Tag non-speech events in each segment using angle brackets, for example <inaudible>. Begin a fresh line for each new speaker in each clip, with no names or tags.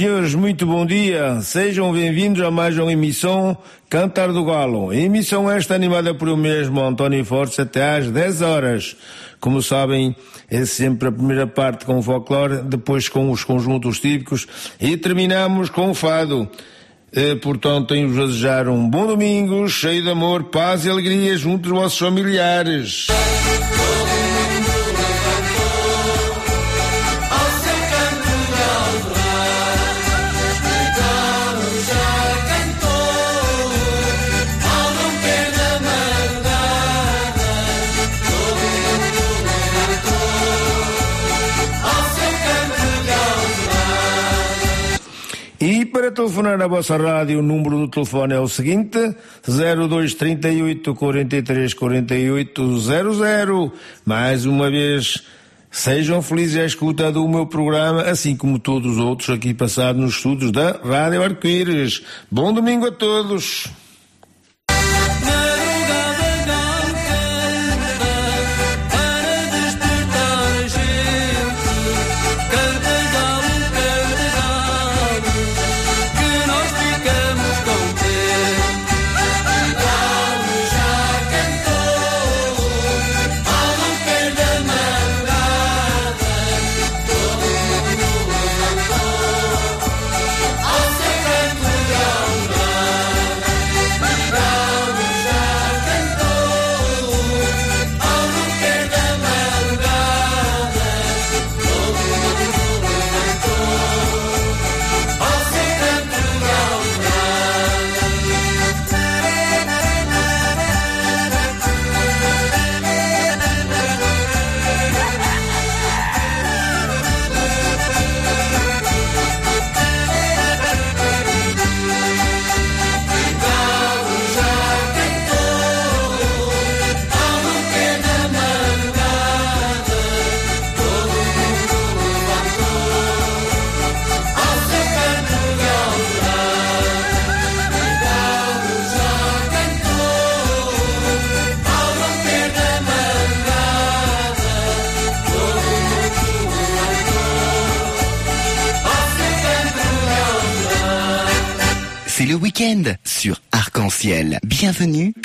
Senhores, muito bom dia. Sejam bem-vindos a mais uma emissão Cantar do Galo. Emissão esta animada por eu mesmo, António Fortes, até às 10 horas. Como sabem, é sempre a primeira parte com o folclore, depois com os conjuntos típicos e terminamos com o fado. E, portanto, tenho-vos a desejar um bom domingo, cheio de amor, paz e alegria junto dos vossos familiares. Para telefonar à vossa rádio, o número do telefone é o seguinte: 0238 43 48 00. Mais uma vez, sejam felizes à escuta do meu programa, assim como todos os outros aqui passados nos estudos da Rádio Arco-Íris. Bom domingo a todos!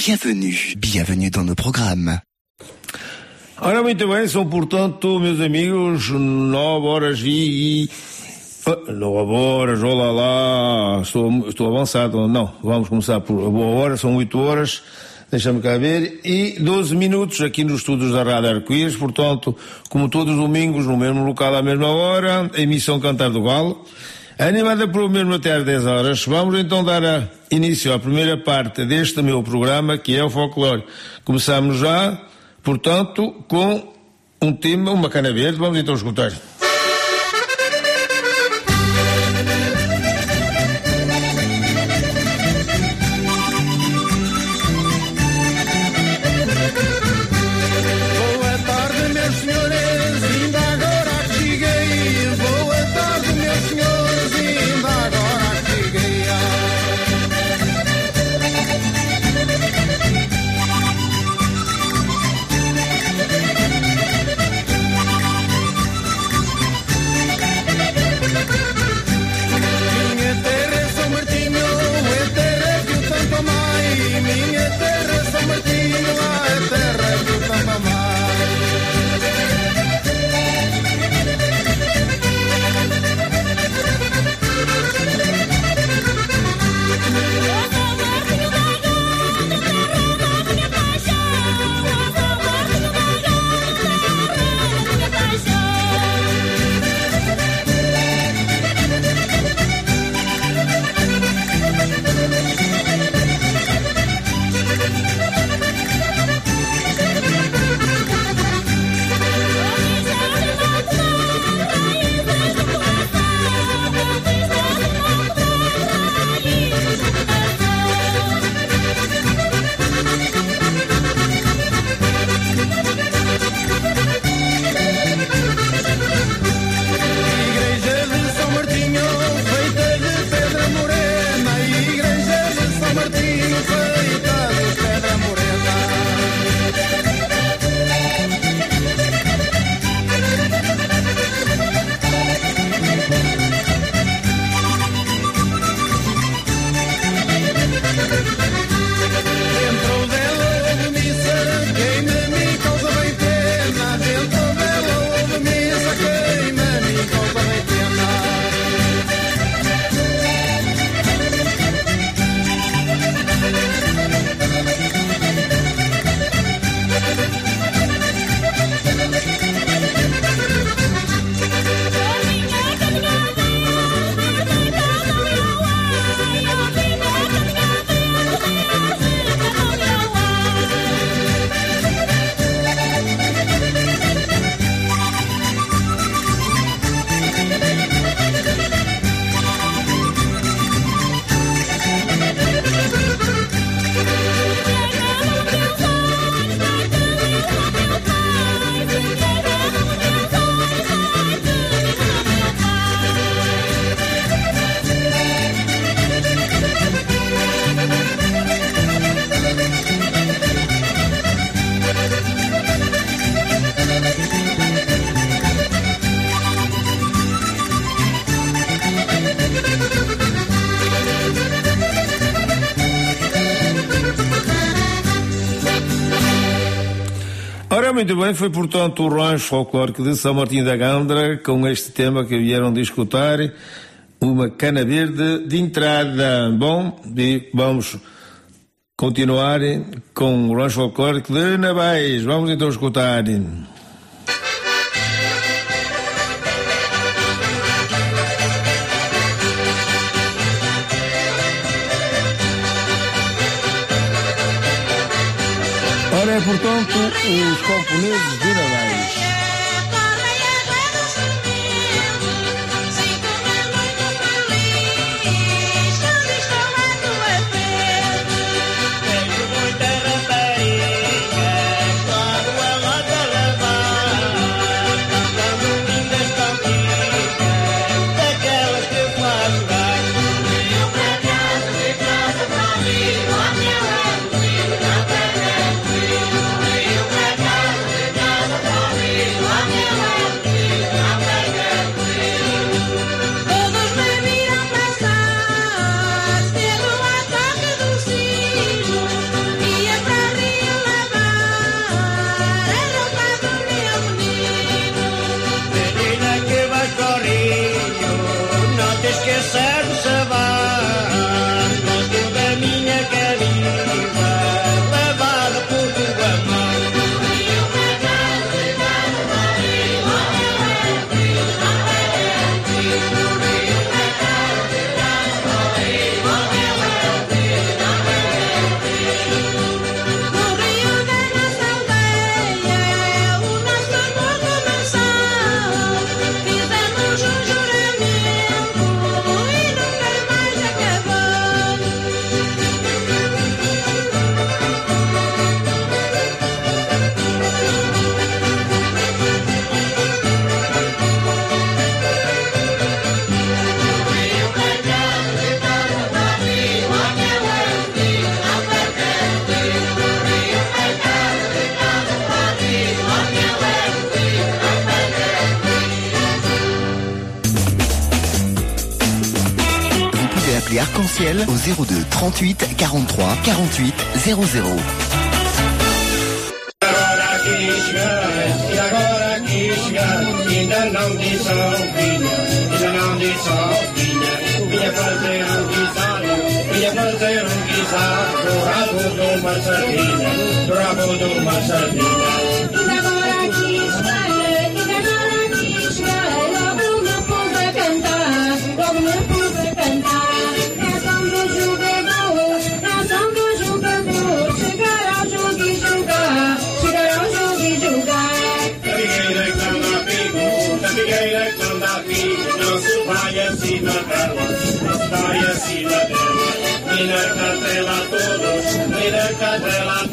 Bienvenue, bienvenue, dans nos programmes.
Ora, muito bem, são portanto, meus amigos, nove horas e. Ah, Nove horas, olá lá, estou, estou avançado, não, vamos começar por boa hora, são oito horas, deixa-me cá ver, e 12 minutos aqui nos estudos da Rádio Arco-Íris, portanto, como todos os domingos, no mesmo local à mesma hora, emissão Cantar do Galo, animada por o mesmo até às 10 horas. Vamos então dar início à primeira parte deste meu programa, que é o folclore. Começamos já, portanto, com um tema, uma cana verde, vamos então escutar. Muito bem, foi portanto o Rancho Folclórico de São Martim da Gandra com este tema que vieram discutir, uma cana verde de entrada. Bom, e vamos continuar com o Rancho Folclórico de Navais. Vamos então escutar. os camponeses
viram
lá. 38 43 48 00.
de
la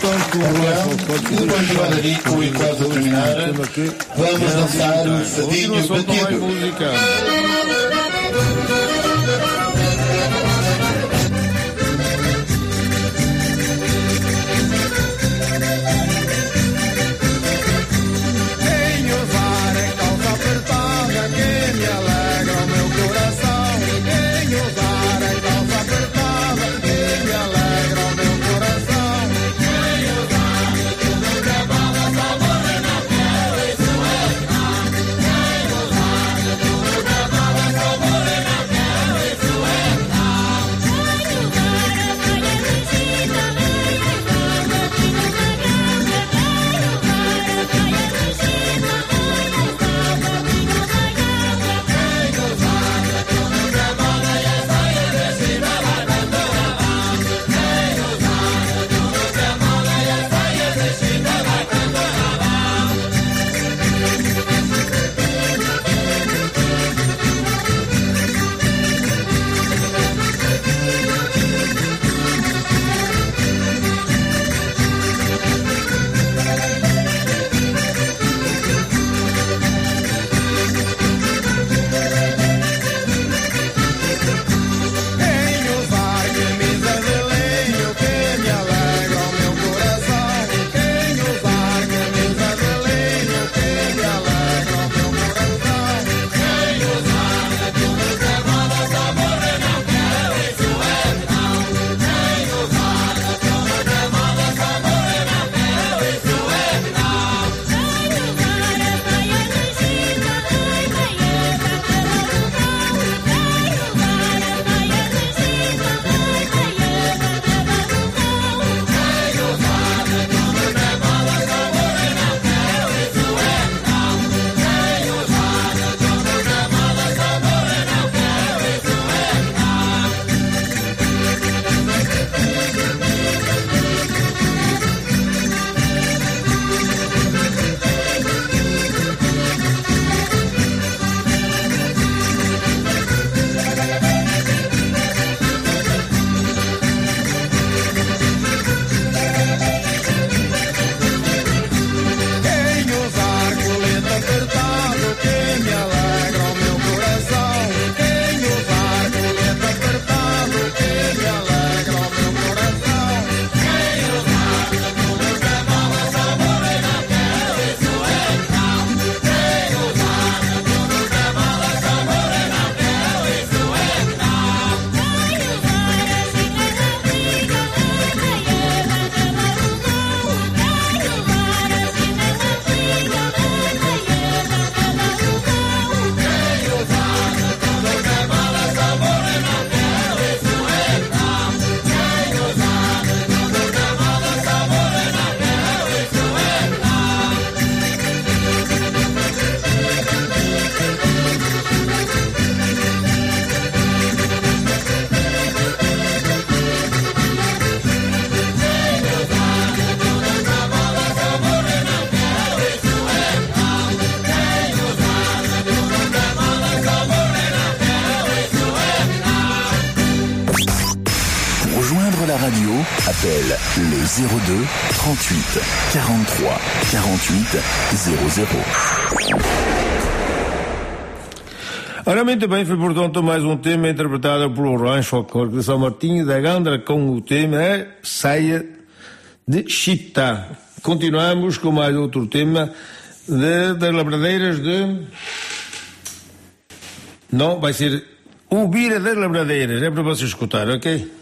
António Coelho, António Valerico e
quase a terminar, vamos dançar o fadinho Batido.
43 48 00.
muito bem foi, portanto, mais um tema interpretado pelo Rancho de São Martinho da Gandra com o tema é Saia de Chita. Continuamos com mais outro tema de, das labradeiras de... Não, vai ser Ouvir das labradeiras, é para você escutar, ok?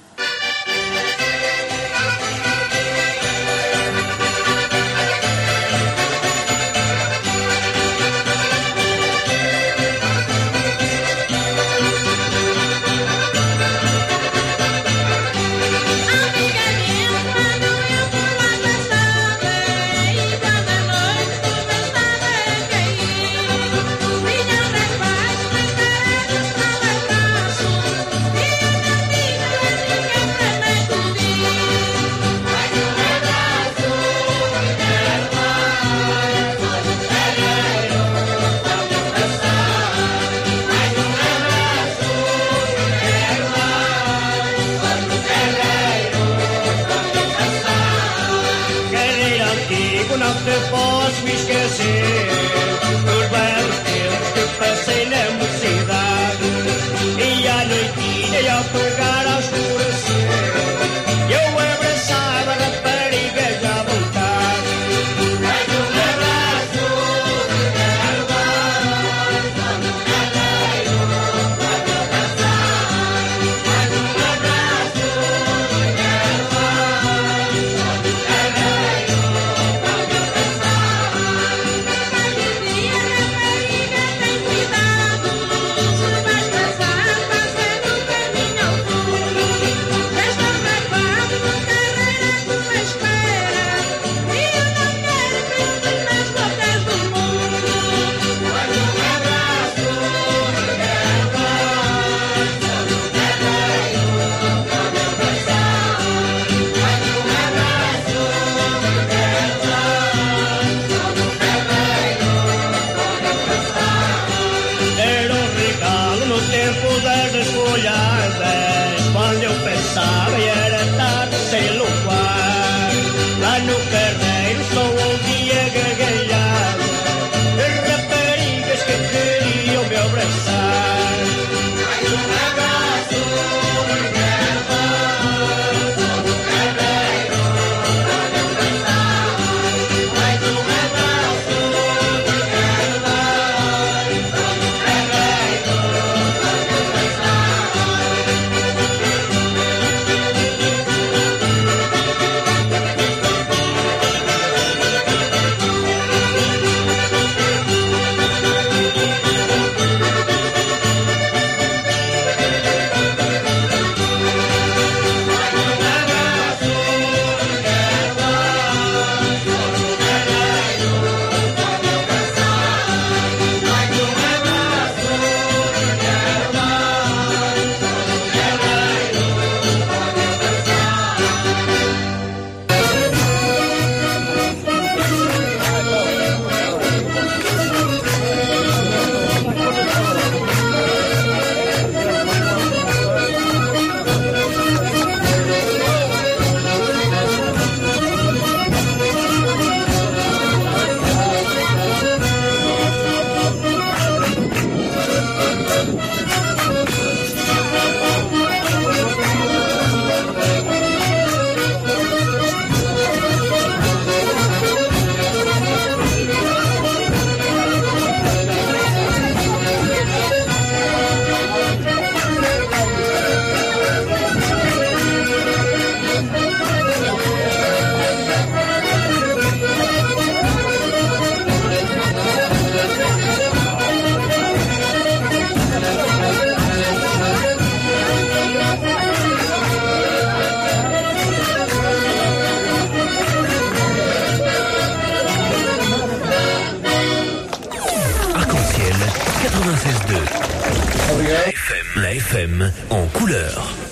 FM en couleur.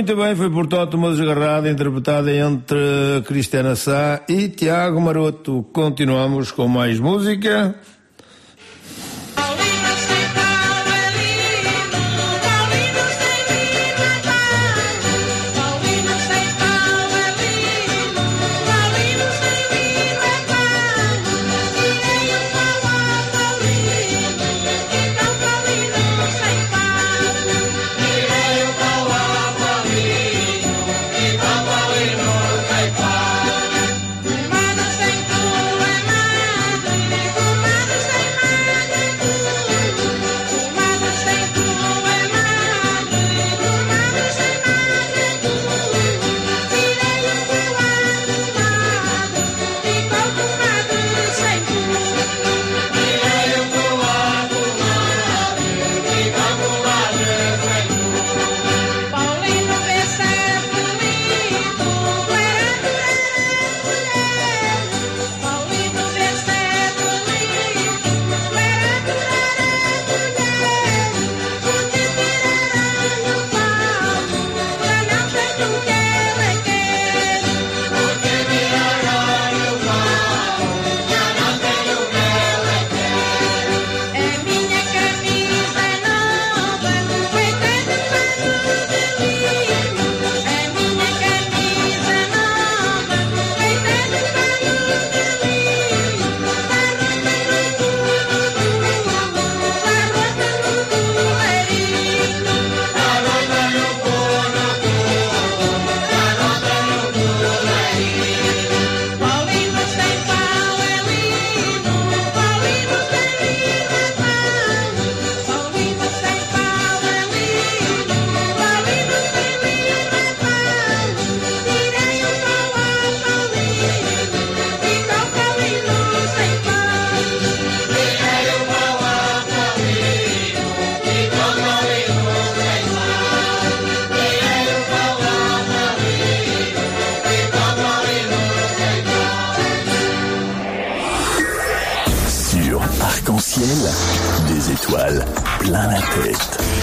Muito bem, foi portanto uma desgarrada interpretada entre Cristiana Sá e Tiago Maroto. Continuamos com mais música.
des étoiles plein la tête.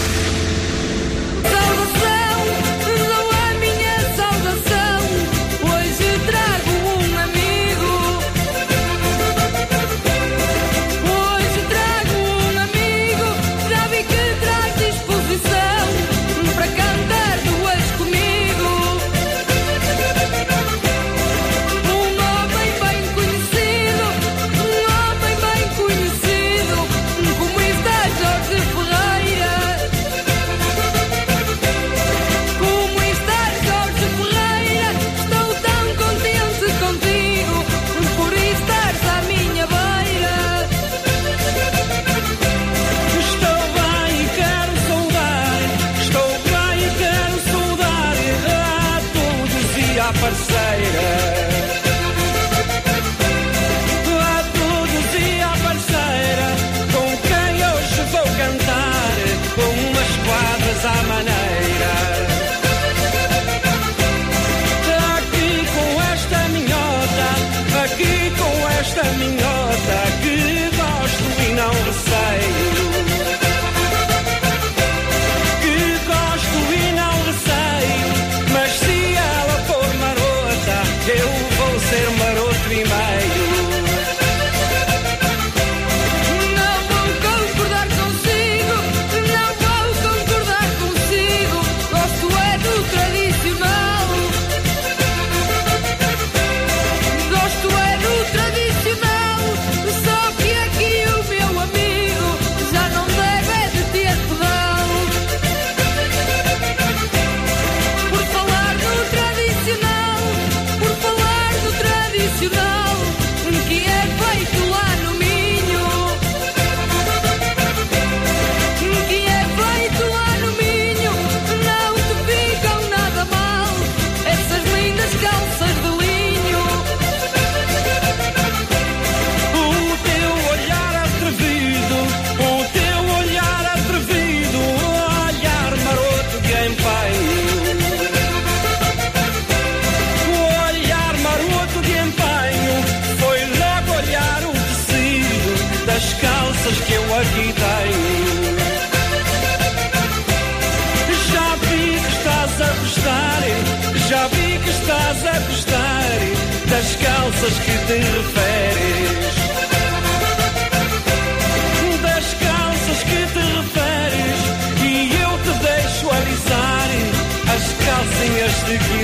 calças que te referes. Das calças que te referes, que eu te deixo alisar as calcinhas
de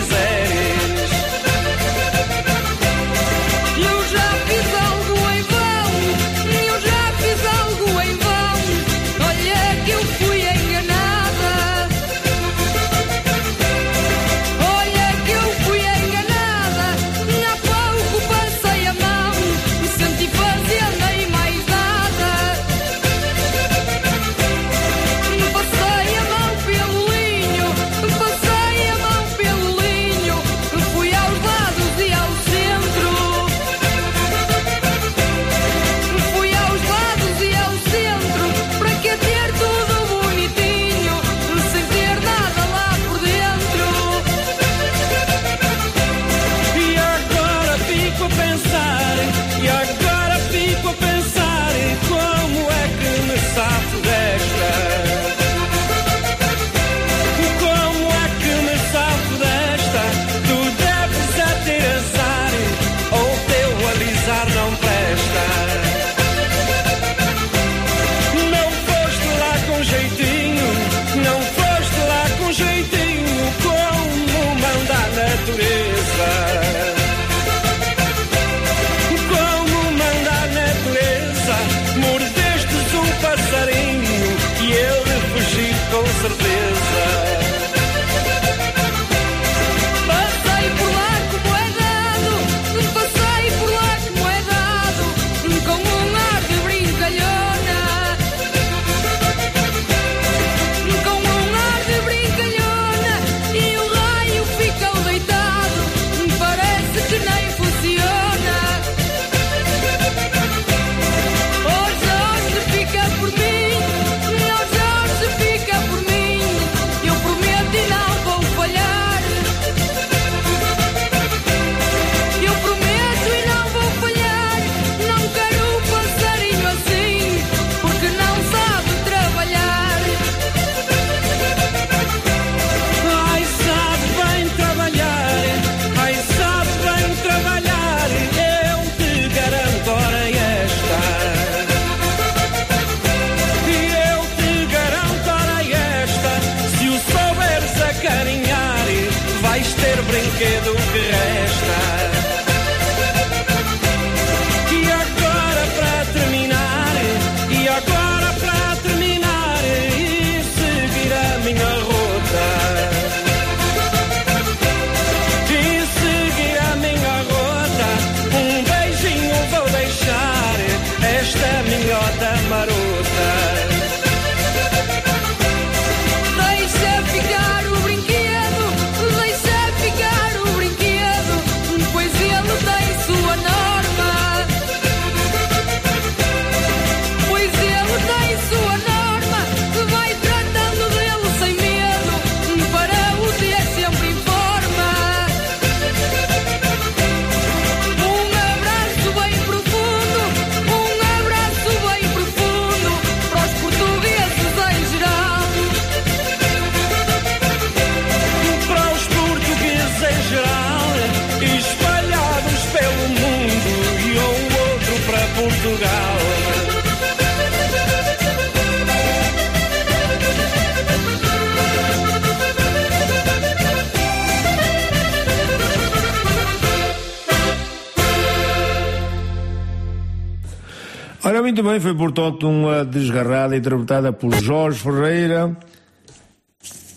Ora,
muito bem, foi portanto uma desgarrada interpretada por Jorge Ferreira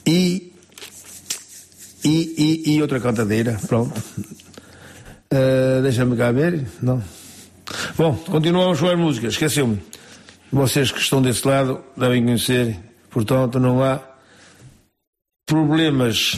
e, e, e, e outra cantadeira. Pronto. Uh, Deixa-me cá ver. Não. Bom, continuamos com as músicas. Esqueceu-me. Vocês que estão desse lado devem conhecer. Portanto, não há problemas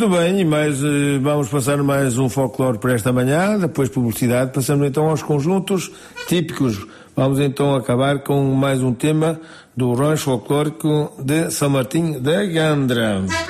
Muito bem, mas eh, vamos passar mais um folclore para esta manhã, depois publicidade, passamos então aos conjuntos típicos. Vamos então acabar com mais um tema do rancho folclórico de São Martim da Gandra.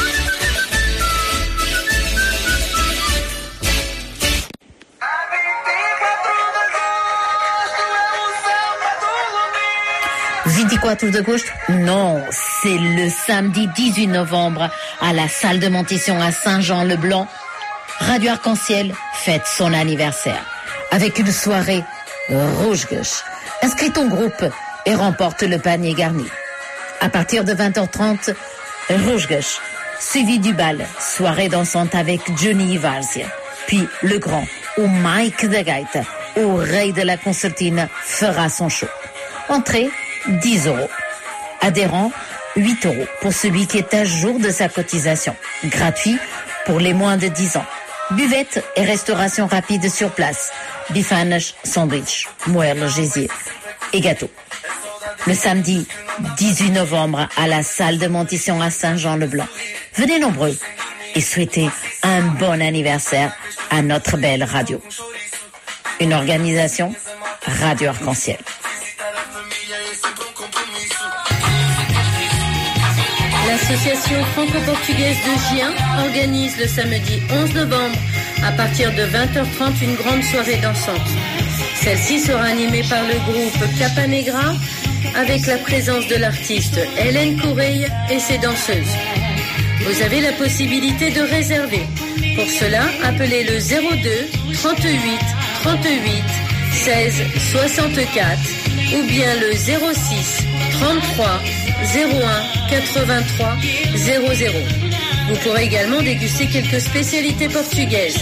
« 24 d'août Non, c'est le samedi 18 novembre à la salle de Montisson à Saint-Jean-le-Blanc. Radio Arc-en-Ciel fête son anniversaire avec une soirée rouge-gauche. Inscris ton groupe et remporte le panier garni. À partir de 20h30, rouge-gauche, suivi du bal, soirée dansante avec Johnny Ivalsia. Puis le grand, ou Mike de Gaita, au rey de la concertine, fera son show. Entrée, 10 euros. Adhérent, 8 euros pour celui qui est à jour de sa cotisation. Gratuit pour les moins de 10 ans. Buvette et restauration rapide sur place. Bifanes, sandwich, moelle, gésier et gâteau. Le samedi 18 novembre à la salle de Montisson à Saint-Jean-le-Blanc. Venez nombreux et souhaitez un bon anniversaire à notre belle radio. Une organisation Radio Arc-en-Ciel.
L'association franco-portugaise de Gien organise le samedi 11 novembre à partir de 20h30 une grande soirée dansante. Celle-ci sera animée par le groupe Capanegra avec la présence de l'artiste Hélène Coureille et ses danseuses. Vous avez la possibilité de réserver. Pour cela, appelez le 02 38 38 16 64 ou bien le 06 33 01 83 00. Vous pourrez également déguster quelques spécialités portugaises.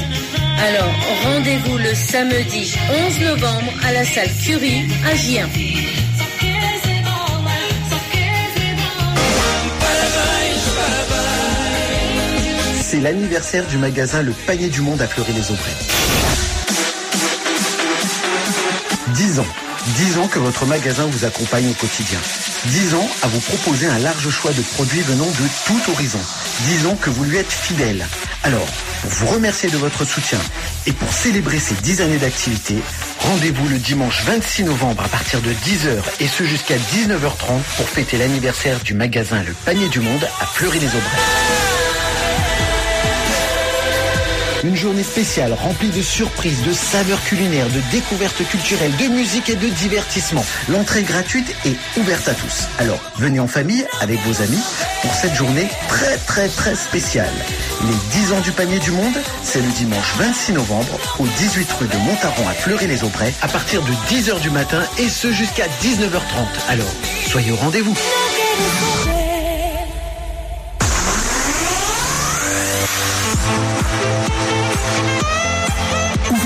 Alors, rendez-vous le samedi 11 novembre à la salle Curie à Gien.
C'est l'anniversaire du magasin Le Panier du Monde à Fleury-les-Aubrais. 10 ans. 10 ans que votre magasin vous accompagne au quotidien. 10 ans à vous proposer un large choix de produits venant de tout horizon. 10 ans que vous lui êtes fidèle. Alors, pour vous remercier de votre soutien et pour célébrer ces 10 années d'activité, rendez-vous le dimanche 26 novembre à partir de 10h et ce jusqu'à 19h30 pour fêter l'anniversaire du magasin Le Panier du Monde à Fleury-les-Aubrais. Une journée spéciale remplie de surprises, de saveurs culinaires, de découvertes culturelles, de musique et de divertissement. L'entrée est gratuite et ouverte à tous. Alors, venez en famille avec vos amis pour cette journée très très très spéciale. Les 10 ans du panier du monde, c'est le dimanche 26 novembre au 18 rue de Montaron à Fleury-les-Aubrais à partir de 10h du matin et ce jusqu'à 19h30. Alors, soyez au rendez-vous.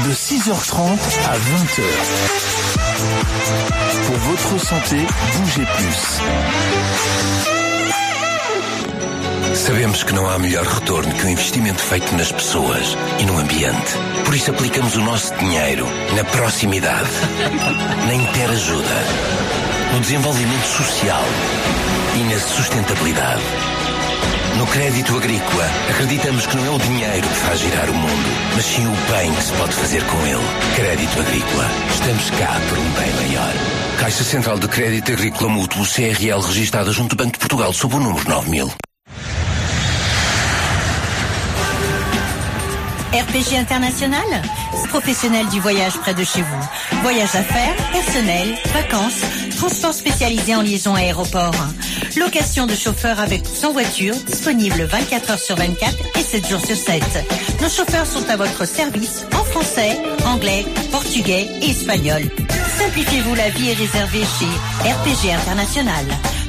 de 6h30 à 20h. Pour votre santé, bougez plus.
Sabemos que não há melhor retorno que o investimento feito nas pessoas e no ambiente. Por isso aplicamos o nosso dinheiro na proximidade, <laughs> na interajuda, no desenvolvimento social e na sustentabilidade. No crédito agrícola, acreditamos que não é o dinheiro que faz girar o mundo, mas sim o bem que se pode fazer com ele. Crédito agrícola. Estamos cá por um bem maior. Caixa Central de Crédito Agrícola Mútuo CRL registada junto ao Banco de Portugal sob o número 9000.
RPG International, professionnel du voyage près de chez vous. Voyage d'affaires, personnel, vacances, transport spécialisé en liaison aéroport. Location de chauffeurs avec ou sans voiture, disponible 24 heures sur 24 et 7 jours sur 7. Nos chauffeurs sont à votre service en français, anglais, portugais et espagnol. Simplifiez-vous la vie et réservez chez RPG International.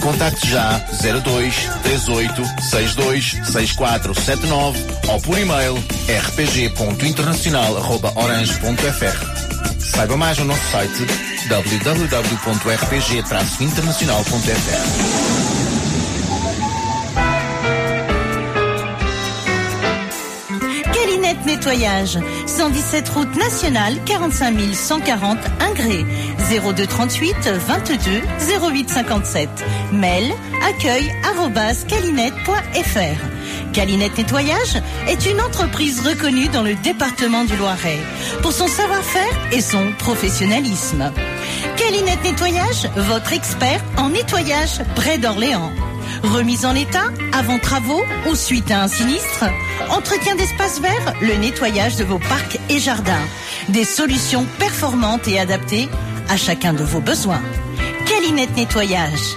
Contacte já 02 38 62 6479 ou por e-mail rpg.internacional.orange.fr. Saiba mais no nosso site www.rpg-internacional.fr.
Nettoyage, 117 route nationale, 45 140 Ingré, 02 38 22 08 57. Mail accueil calinette.fr. Calinette Nettoyage est une entreprise reconnue dans le département du Loiret pour son savoir-faire et son professionnalisme. Calinette Nettoyage, votre expert en nettoyage près d'Orléans. Remise en état, avant travaux ou suite à un sinistre. Entretien d'espaces verts, le nettoyage de vos parcs et jardins. Des solutions performantes et adaptées à chacun de vos besoins. Calinette Nettoyage.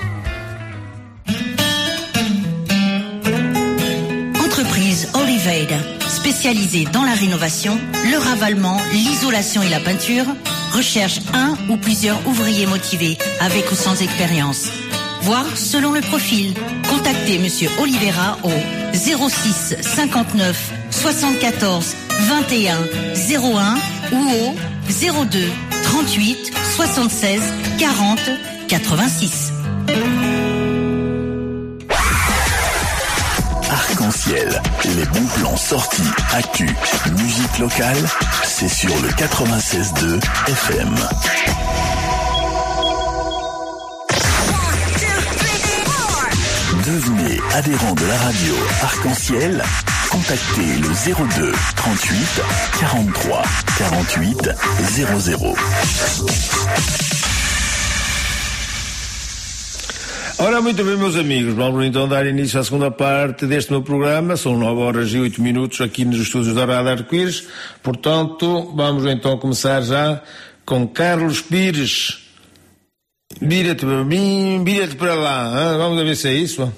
Entreprise Olivade, spécialisée dans la rénovation, le ravalement, l'isolation et la peinture, recherche un ou plusieurs ouvriers motivés avec ou sans expérience. Voir selon le profil. Contactez Monsieur Oliveira au 06 59 74 21 01 ou au 02 38 76 40 86.
Arc-en-ciel, les bons plans sortis, actu, musique locale, c'est sur le 96.2 FM. Devenez adhérent de la radio Arc-en-ciel. Contactez le 02 38 43 48 00.
Ora, muito bem, meus amigos, vamos então dar início à segunda parte deste meu programa. São 9 horas e 8 minutos aqui nos estúdios da Rádio Arco-Íris. Portanto, vamos então começar já com Carlos Pires. Vira-te para mim, vira-te para lá. hã? Vamos ver se é isso.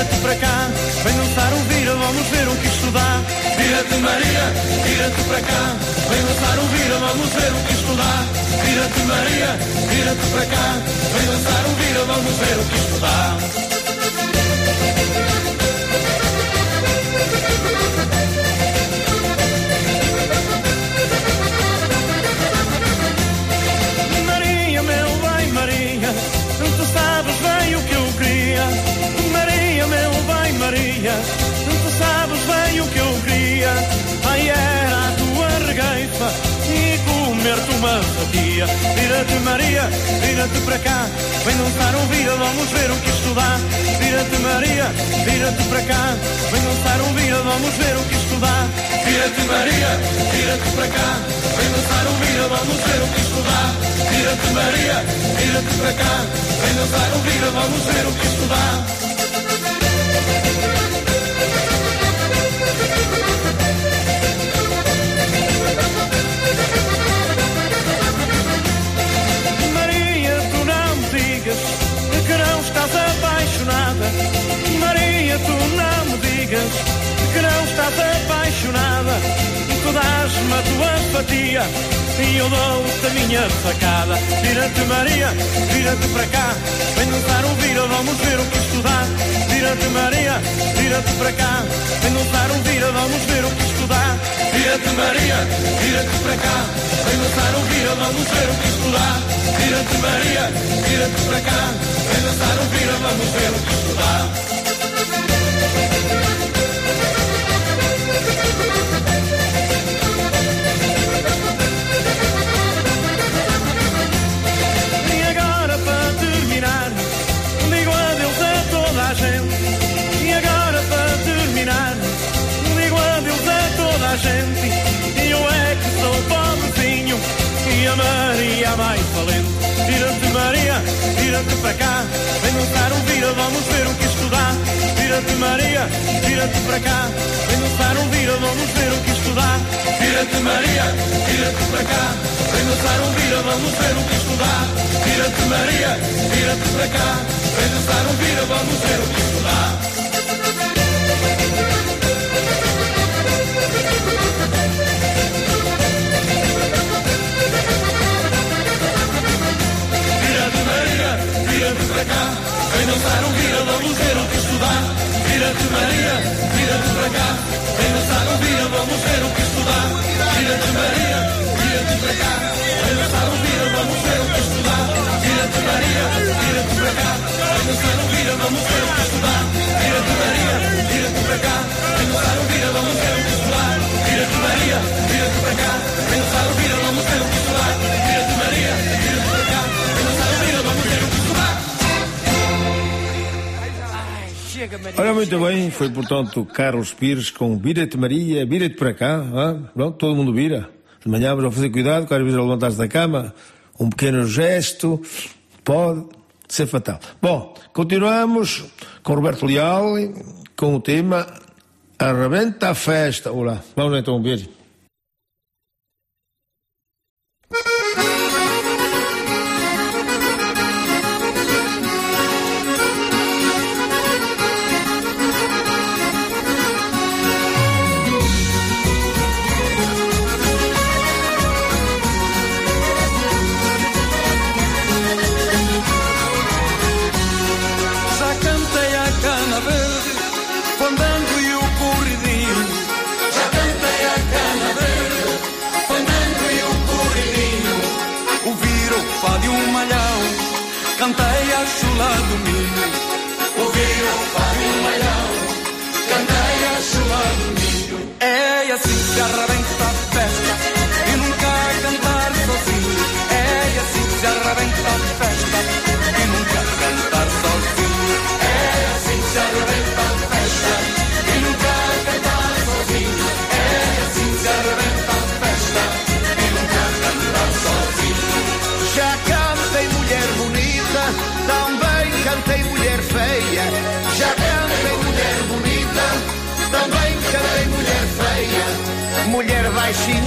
Vira-te para cá, vem dançar um vira, vamos ver o que isto dá. Vira-te Maria, vira-te para cá, vem dançar um vira, vamos ver o que isto dá. Vira-te Maria, vira-te para cá, vem dançar um vira, vamos ver o que isto dá. Uma fatia. Vira-te, Maria, vira-te para cá, vem dançar um vira, vamos ver o que isto dá. Vira-te, Maria, vira-te para cá, vem dançar um vira, vamos ver o que isto dá. Vira-te, Maria, vira-te para cá, vem dançar um vira, vamos ver o que isto dá. Vira-te, Maria, vira-te para cá, vem dançar um vira, vamos ver o que isto dá. Maria, tu não me digas que não estás apaixonada. Tu dás-me a tua fatia e eu dou-te a minha facada. Vira-te, Maria, vira-te para cá. Vem dançar um vira, vamos ver o que dá. Vira-te, Maria, vira-te para cá. Vem dançar um vira, vamos ver o que dá. Vira-te, Maria, vira-te para cá. Vem dançar um vira, vamos ver o que dá. Vira-te, Maria, vira-te para cá. Vem dançar um vira, vamos ver o que isto vira-te para cá, vem dançar um vira, vamos ver o que isto dá. Vira-te Maria, vira-te para cá, vem dançar um vira, vamos ver o que isto dá. Vira-te Maria, vira-te para cá, vem dançar um vira, vamos ver o que isto dá. Vira-te Maria, vira-te para cá, vem dançar um vira, vamos ver o que isto dá. Para cá, vem dançar um vira, vamos ver o que dá. Vira-te Maria, vira-te para cá, vem dançar um vira, vamos ver o que dá. Vira-te Maria, vira-te para cá, vem dançar um vira, vamos ver o que dá. Vira-te Maria, vira-te para cá, vem dançar um vira, vamos ver o que dá. Vira-te Maria, vira-te para cá, vem dançar um vira, vamos ver o que dá. Vira-te Maria, vira-te para cá, vem dançar um vira, vamos ver o que Maria, vira-te
Ora, muito bem, foi portanto Carlos Pires com Vira-te Maria, vira-te para cá, ah? pronto, todo mundo vira. De manhã vamos fazer cuidado, quando às levantar-se da cama, um pequeno gesto pode ser fatal. Bom, continuamos com Roberto Leal, com o tema Arrebenta a Festa. Olá, vamos então ver.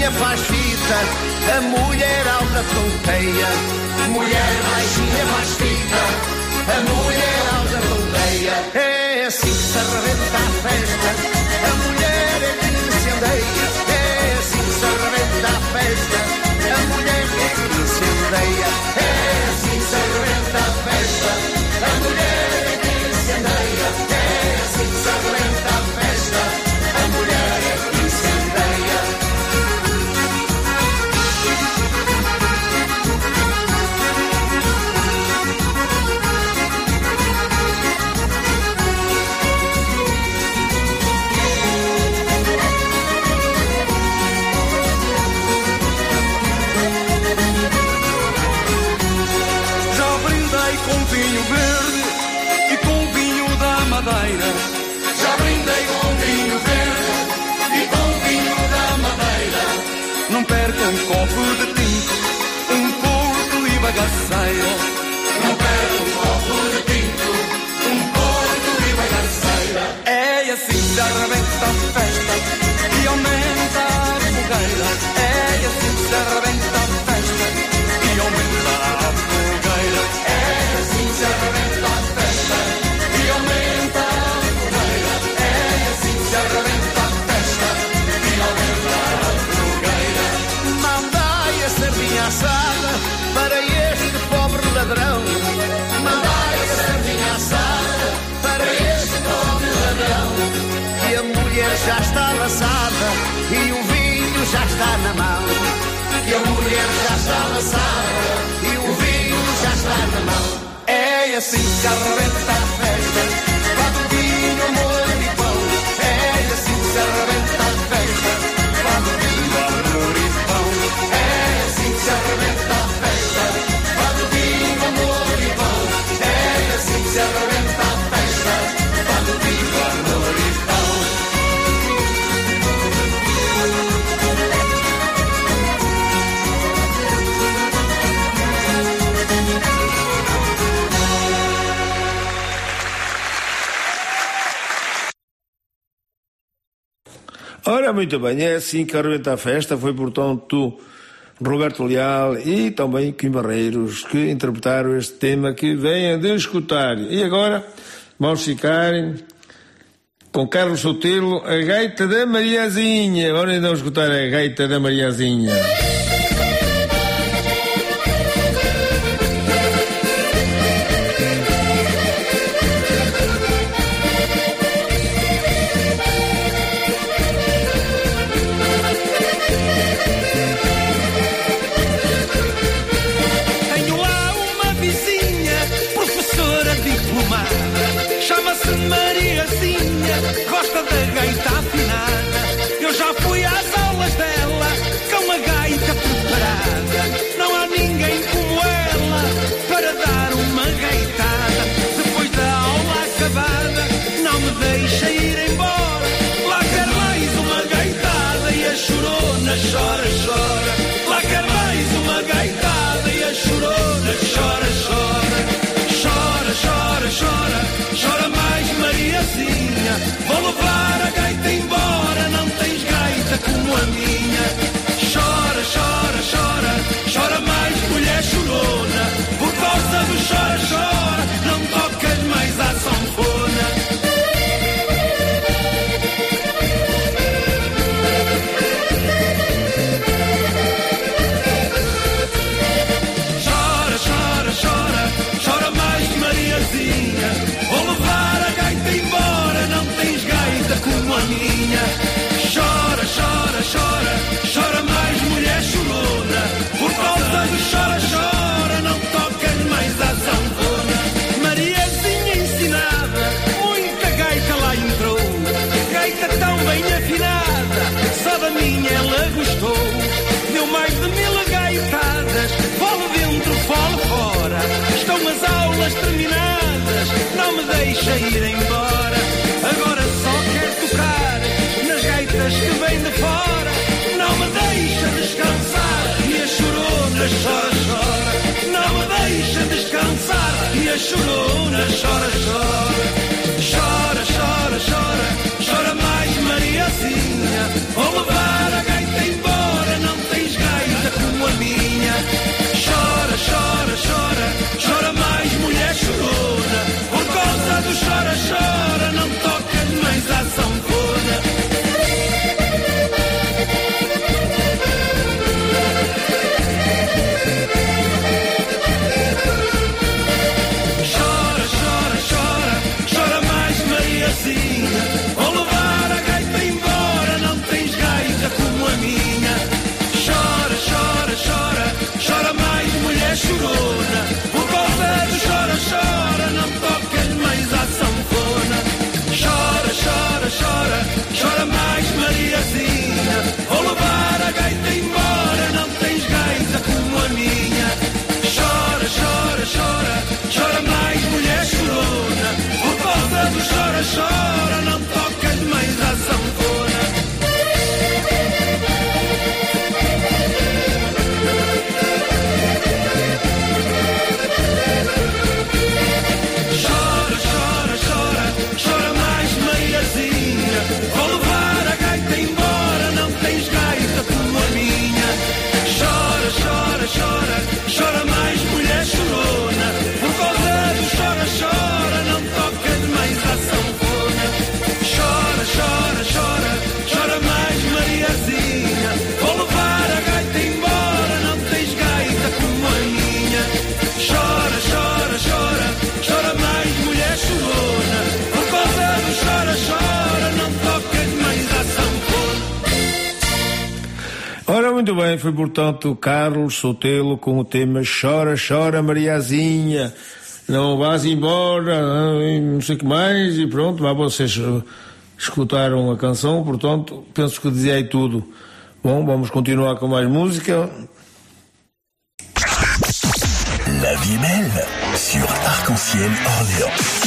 Baixinha faz fita, a mulher alta tonteia. Mulher baixinha faz fita, a mulher alta tonteia. É assim que se arrebenta a festa, a mulher é que incendeia. É assim que se arrebenta a festa, a mulher é que incendeia. É assim que se arrebenta a festa, a mulher é que incendeia. É assim que se arrebenta
Muito bem, é assim que arrebenta a festa. Foi, portanto, Roberto Leal e também Kim Barreiros que interpretaram este tema que vêm de escutar. E agora vamos ficar com Carlos Sotelo, a gaita da Mariazinha. Agora ainda vamos escutar a gaita da Mariazinha.
terminadas, não me deixa ir embora. Agora só quer tocar nas gaitas que vem de fora. Não me deixa descansar e a chorona chora, chora. Não me deixa descansar e a chorona chora, chora. Chora, chora, chora, chora mais Mariazinha. Vou levar a gaita embora, não tens gaita como a minha. some food.
Muito bem, foi portanto Carlos Sotelo com o tema Chora, Chora Mariazinha, não vás embora, não sei o que mais, e pronto, mas vocês eh, escutaram a canção, portanto, penso que dizia aí tudo. Bom, vamos continuar com mais música.
La vie belle sur Arc-en-Ciel Orléans.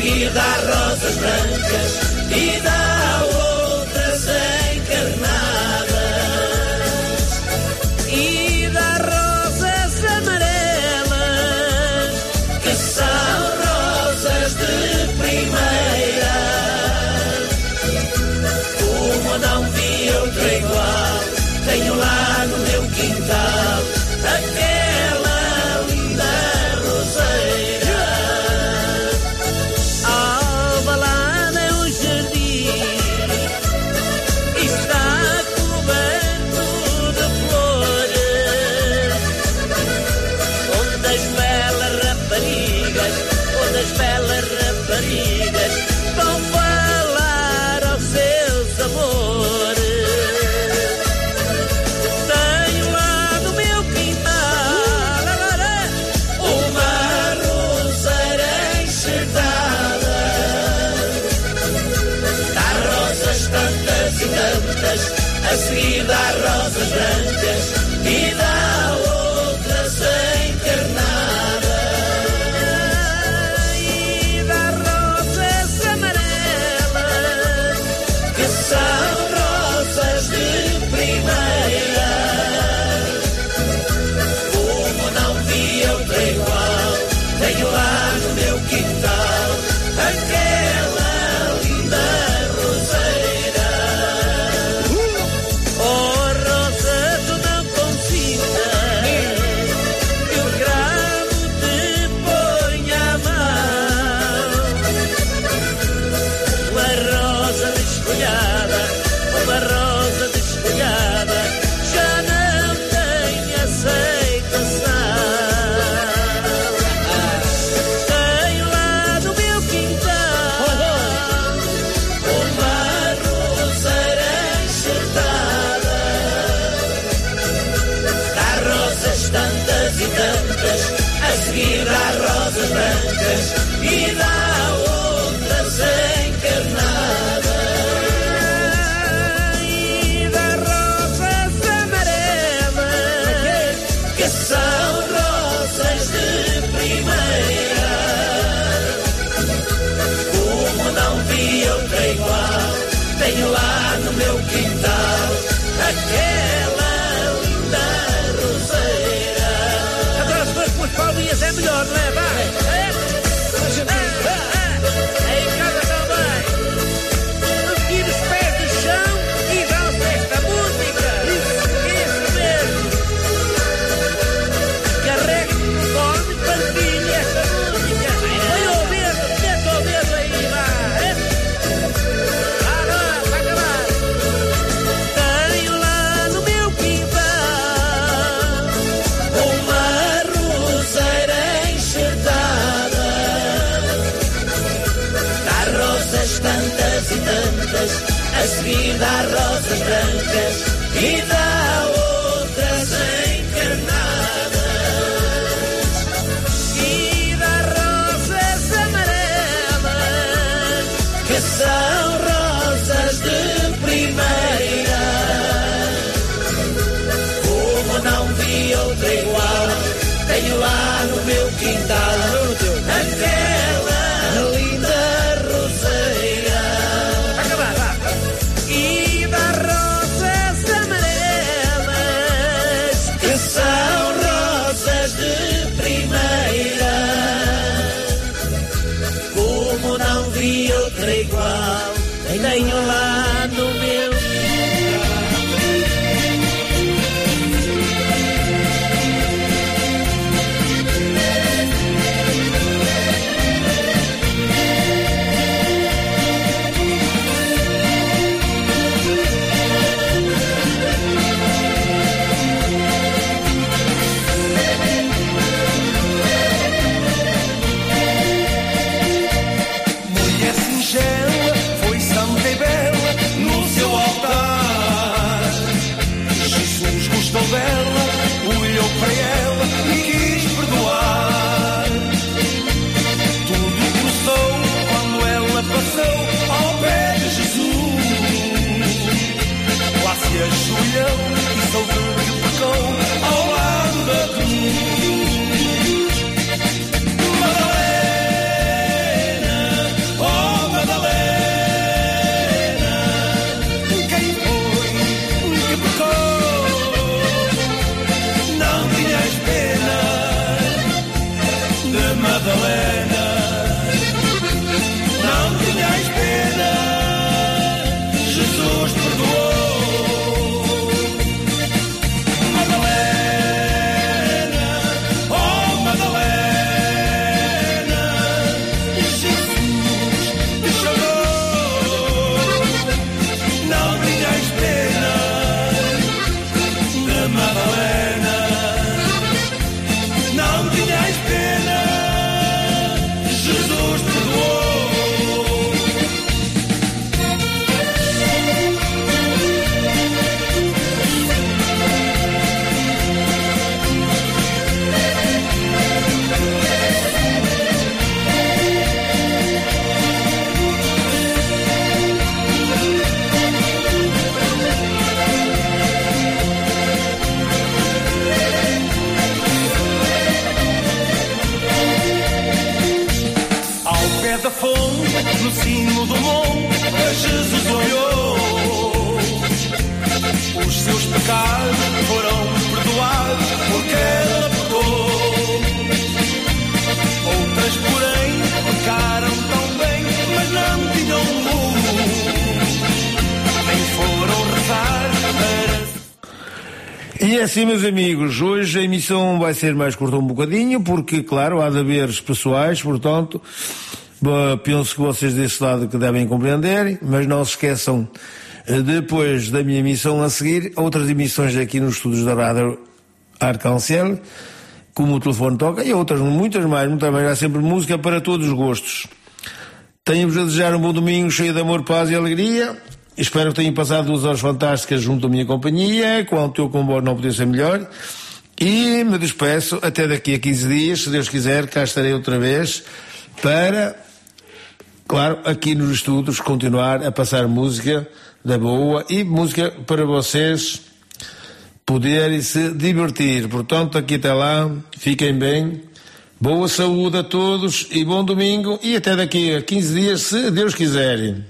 Seguir dá rosas brancas e dá best.
It's assim, meus amigos, hoje a emissão vai ser mais curta um bocadinho, porque, claro, há deveres pessoais, portanto, penso que vocês desse lado que devem compreender, mas não se esqueçam, eh, depois da minha emissão a seguir, outras emissões aqui nos estúdios da Rádio Arcancel, como o telefone toca, e outras, muitas mais, muitas mais, há sempre música para todos os gostos. Tenho-vos a desejar um bom domingo cheio de amor, paz e alegria. Espero que tenham passado duas horas fantásticas junto à minha companhia, quando o teu comboio não podia ser melhor. E me despeço até daqui a 15 dias, se Deus quiser, cá estarei outra vez para, claro, aqui nos estudos, continuar a passar música da boa e música para vocês poderem se divertir. Portanto, aqui até lá, fiquem bem. Boa saúde a todos e bom domingo e até daqui a 15 dias, se Deus quiser.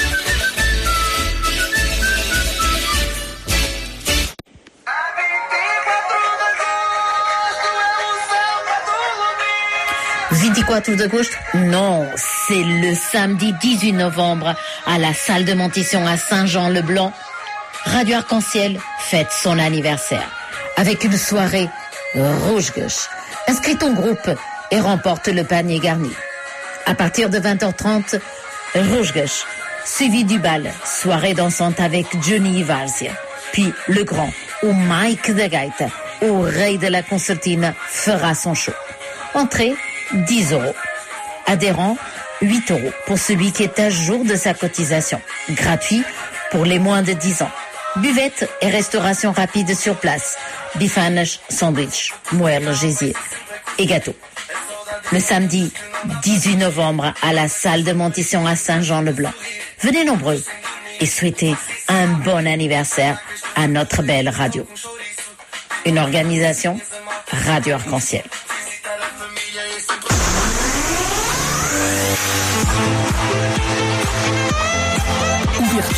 « 24 d'agosto Non, c'est le samedi 18 novembre à la salle de Montisson à Saint-Jean-le-Blanc. Radio Arc-en-Ciel fête son anniversaire avec une soirée rouge-gauche. Inscris ton groupe et remporte le panier garni. À partir de 20h30, rouge-gauche, suivi du bal, soirée dansante avec Johnny Varzia. Puis le grand, ou Mike de Gaita, au rei de la concertine, fera son show. Entrée, 10 euros. Adhérent, 8 euros pour celui qui est à jour de sa cotisation. Gratuit pour les moins de 10 ans. Buvette et restauration rapide sur place. Bifanes, sandwich, moelle, gésier et gâteau. Le samedi 18 novembre à la salle de Montisson à Saint-Jean-le-Blanc. Venez nombreux et souhaitez un bon anniversaire à notre belle radio. Une organisation Radio Arc-en-Ciel.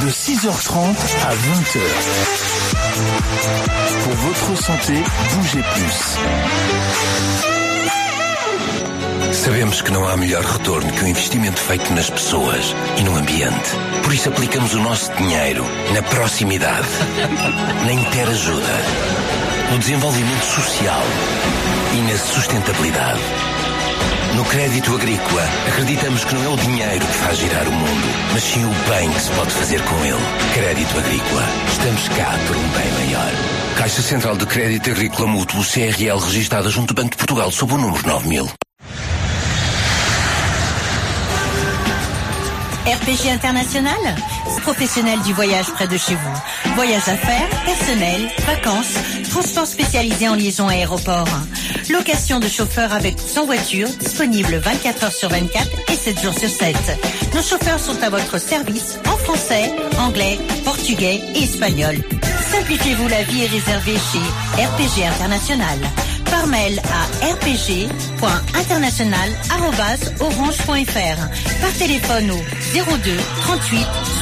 de 6h30 à 20h. Pour votre santé, bougez plus.
Sabemos que não há melhor retorno que o investimento feito nas pessoas e no ambiente. Por isso aplicamos o nosso dinheiro na proximidade, na interajuda, no desenvolvimento social e na sustentabilidade. No crédito agrícola, acreditamos que não é o dinheiro que faz girar o mundo, mas sim o bem que se pode fazer com ele. Crédito agrícola. Estamos cá por um bem maior. Caixa Central de Crédito Agrícola Mútuo CRL registada junto ao Banco de Portugal sob o número 9000.
RPG International, professionnel du voyage près de chez vous. Voyage d'affaires, personnel, vacances, transport spécialisé en liaison aéroport. Location de chauffeurs avec ou sans voiture, disponible 24 heures sur 24 et 7 jours sur 7. Nos chauffeurs sont à votre service en français, anglais, portugais et espagnol. Simplifiez-vous la vie et réservez chez RPG International. Par mail à rpg.international.orange.fr, par téléphone au 02 38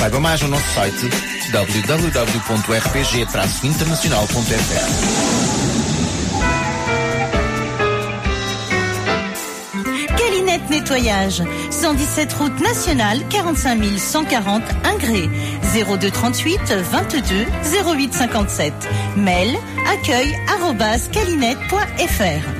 Saiba mais no nosso site www.rpg-internacional.fr.
Calinette Nettoyage, 117 route nationale, 45 140 Ingré, 02 38 22 08 57. Mail accueil calinette.fr.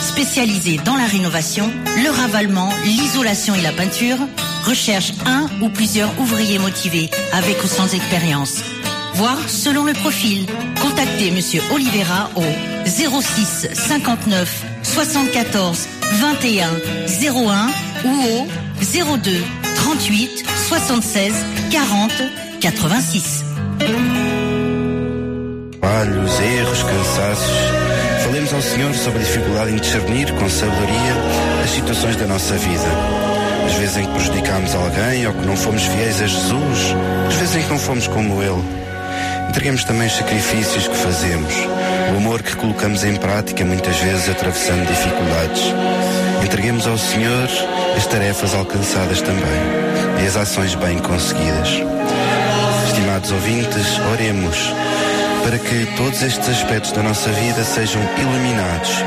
Spécialisée dans la rénovation, le ravalement, l'isolation et la peinture, recherche un ou plusieurs ouvriers motivés avec ou sans expérience. Voir selon le profil. Contactez Monsieur Oliveira au 06 59 74 21 01 ou au 02 38 76 40 86.
Trabalhos, erros, cansaços. Falemos ao Senhor sobre a dificuldade em discernir com sabedoria as situações da nossa vida. As vezes em que prejudicámos alguém ou que não fomos fiéis a Jesus, as vezes em que não fomos como Ele. Entreguemos também os sacrifícios que fazemos, o amor que colocamos em prática, muitas vezes atravessando dificuldades. Entreguemos ao Senhor as tarefas alcançadas também e as ações bem conseguidas. Estimados ouvintes, oremos para que todos estes aspectos da nossa vida sejam iluminados